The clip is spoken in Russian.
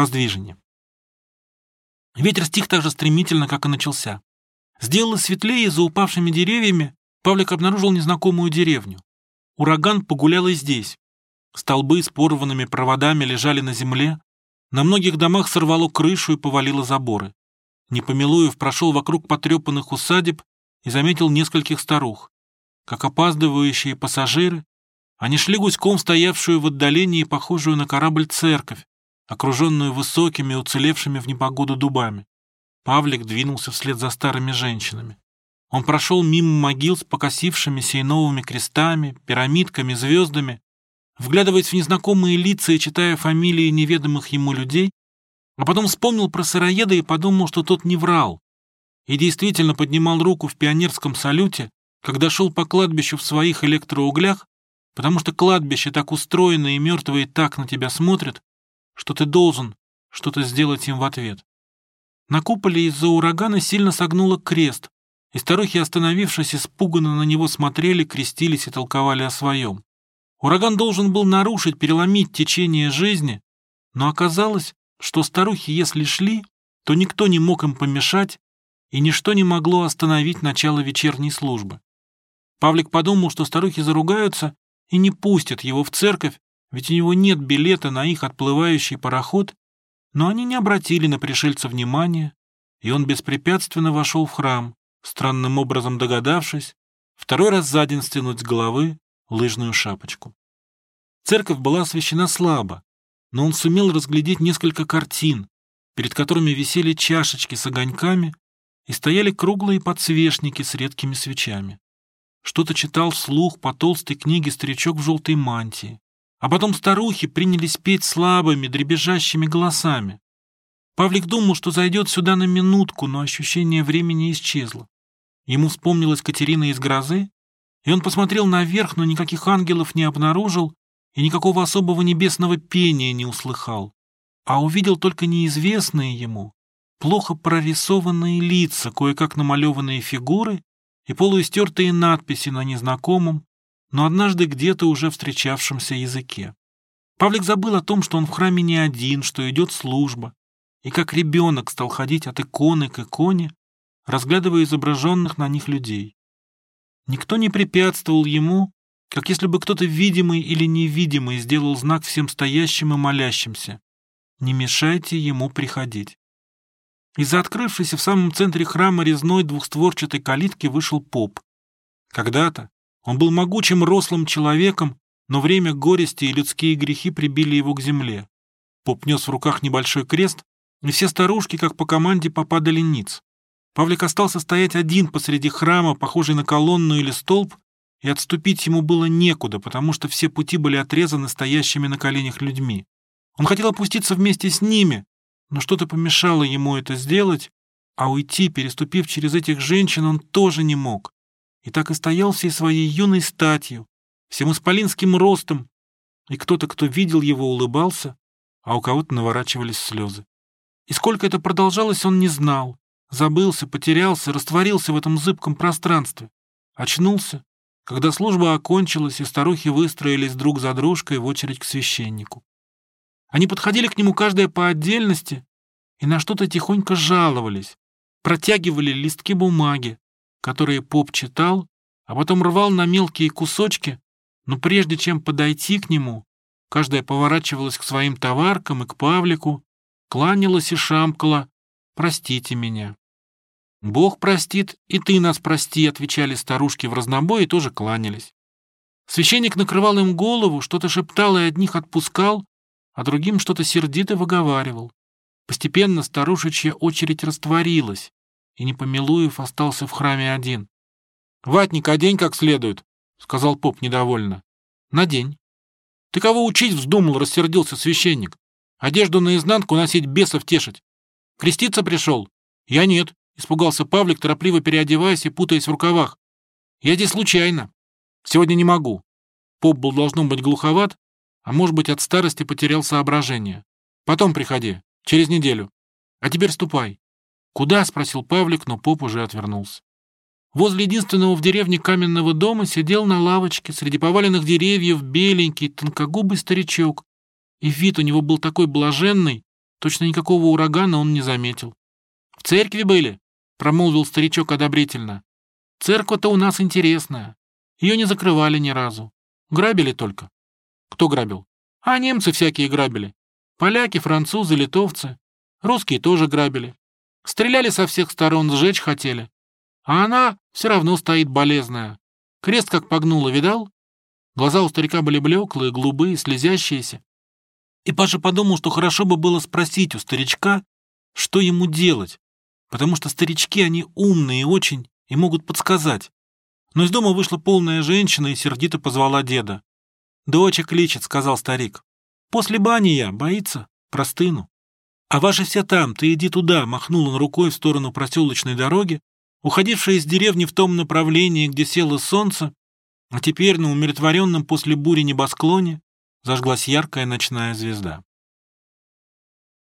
воздвижение. Ветер стих так же стремительно, как и начался. Сделалось светлее, за упавшими деревьями Павлик обнаружил незнакомую деревню. Ураган погулял и здесь. Столбы с порванными проводами лежали на земле, на многих домах сорвало крышу и повалило заборы. Непомилуев прошел вокруг потрепанных усадеб и заметил нескольких старух. Как опаздывающие пассажиры, они шли гуськом стоявшую в отдалении похожую на корабль церковь, окруженную высокими, уцелевшими в непогоду дубами. Павлик двинулся вслед за старыми женщинами. Он прошел мимо могил с покосившимися и новыми крестами, пирамидками, звездами, вглядываясь в незнакомые лица и читая фамилии неведомых ему людей, а потом вспомнил про сыроеда и подумал, что тот не врал. И действительно поднимал руку в пионерском салюте, когда шел по кладбищу в своих электроуглях, потому что кладбище так устроено и мертвые так на тебя смотрят, что ты должен что-то сделать им в ответ. На куполе из-за урагана сильно согнуло крест, и старухи, остановившись, испуганно на него смотрели, крестились и толковали о своем. Ураган должен был нарушить, переломить течение жизни, но оказалось, что старухи, если шли, то никто не мог им помешать, и ничто не могло остановить начало вечерней службы. Павлик подумал, что старухи заругаются и не пустят его в церковь, ведь у него нет билета на их отплывающий пароход, но они не обратили на пришельца внимания, и он беспрепятственно вошел в храм, странным образом догадавшись, второй раз за день стянуть с головы лыжную шапочку. Церковь была освещена слабо, но он сумел разглядеть несколько картин, перед которыми висели чашечки с огоньками и стояли круглые подсвечники с редкими свечами. Что-то читал вслух по толстой книге старичок в желтой мантии. А потом старухи принялись петь слабыми, дребезжащими голосами. Павлик думал, что зайдет сюда на минутку, но ощущение времени исчезло. Ему вспомнилась Катерина из грозы, и он посмотрел наверх, но никаких ангелов не обнаружил и никакого особого небесного пения не услыхал, а увидел только неизвестные ему, плохо прорисованные лица, кое-как намалеванные фигуры и полуистертые надписи на незнакомом, но однажды где-то уже встречавшемся языке. Павлик забыл о том, что он в храме не один, что идет служба, и как ребенок стал ходить от иконы к иконе, разглядывая изображенных на них людей. Никто не препятствовал ему, как если бы кто-то видимый или невидимый сделал знак всем стоящим и молящимся. Не мешайте ему приходить. Из-за открывшейся в самом центре храма резной двухстворчатой калитки вышел поп. Когда-то он был могучим рослым человеком, но время горести и людские грехи прибили его к земле. Поп нес в руках небольшой крест, и все старушки, как по команде, попадали ниц. Павлик остался стоять один посреди храма, похожий на колонну или столб, и отступить ему было некуда, потому что все пути были отрезаны стоящими на коленях людьми. Он хотел опуститься вместе с ними, но что-то помешало ему это сделать, а уйти, переступив через этих женщин, он тоже не мог. И так и стоял всей своей юной статью, всем исполинским ростом, и кто-то, кто видел его, улыбался, а у кого-то наворачивались слезы. И сколько это продолжалось, он не знал, Забылся, потерялся, растворился в этом зыбком пространстве. Очнулся, когда служба окончилась, и старухи выстроились друг за дружкой в очередь к священнику. Они подходили к нему каждая по отдельности и на что-то тихонько жаловались, протягивали листки бумаги, которые поп читал, а потом рвал на мелкие кусочки, но прежде чем подойти к нему, каждая поворачивалась к своим товаркам и к Павлику, кланялась и шамкала, простите меня». «Бог простит, и ты нас прости», — отвечали старушки в разнобой и тоже кланялись. Священник накрывал им голову, что-то шептал и одних отпускал, а другим что-то сердито выговаривал. Постепенно старушечья очередь растворилась, и Непомилуев остался в храме один. «Ватник, одень как следует», — сказал поп недовольно. «Надень». «Ты кого учить вздумал?» — рассердился священник. «Одежду наизнанку носить, бесов тешить. Креститься пришел? Я нет, испугался Павлик, торопливо переодеваясь и путаясь в рукавах. Я здесь случайно. Сегодня не могу. Поп был должно быть глуховат, а может быть от старости потерял соображение. Потом приходи, через неделю. А теперь ступай. Куда? спросил Павлик, но поп уже отвернулся. Возле единственного в деревне каменного дома сидел на лавочке среди поваленных деревьев беленький, тонкогубый старичок. И вид у него был такой блаженный, Точно никакого урагана он не заметил. «В церкви были?» — промолвил старичок одобрительно. «Церковь-то у нас интересная. Ее не закрывали ни разу. Грабили только». «Кто грабил?» «А немцы всякие грабили. Поляки, французы, литовцы. Русские тоже грабили. Стреляли со всех сторон, сжечь хотели. А она все равно стоит болезная. Крест как погнула, видал? Глаза у старика были блеклые, голубые, слезящиеся. И Паша подумал, что хорошо бы было спросить у старичка, что ему делать, потому что старички, они умные очень и могут подсказать. Но из дома вышла полная женщина и сердито позвала деда. «Доча кличет», — сказал старик. «После бани я, боится, простыну». «А ваши все там, ты иди туда», — махнул он рукой в сторону проселочной дороги, уходившей из деревни в том направлении, где село солнце, а теперь на умиротворенном после бури небосклоне зажглась яркая ночная звезда.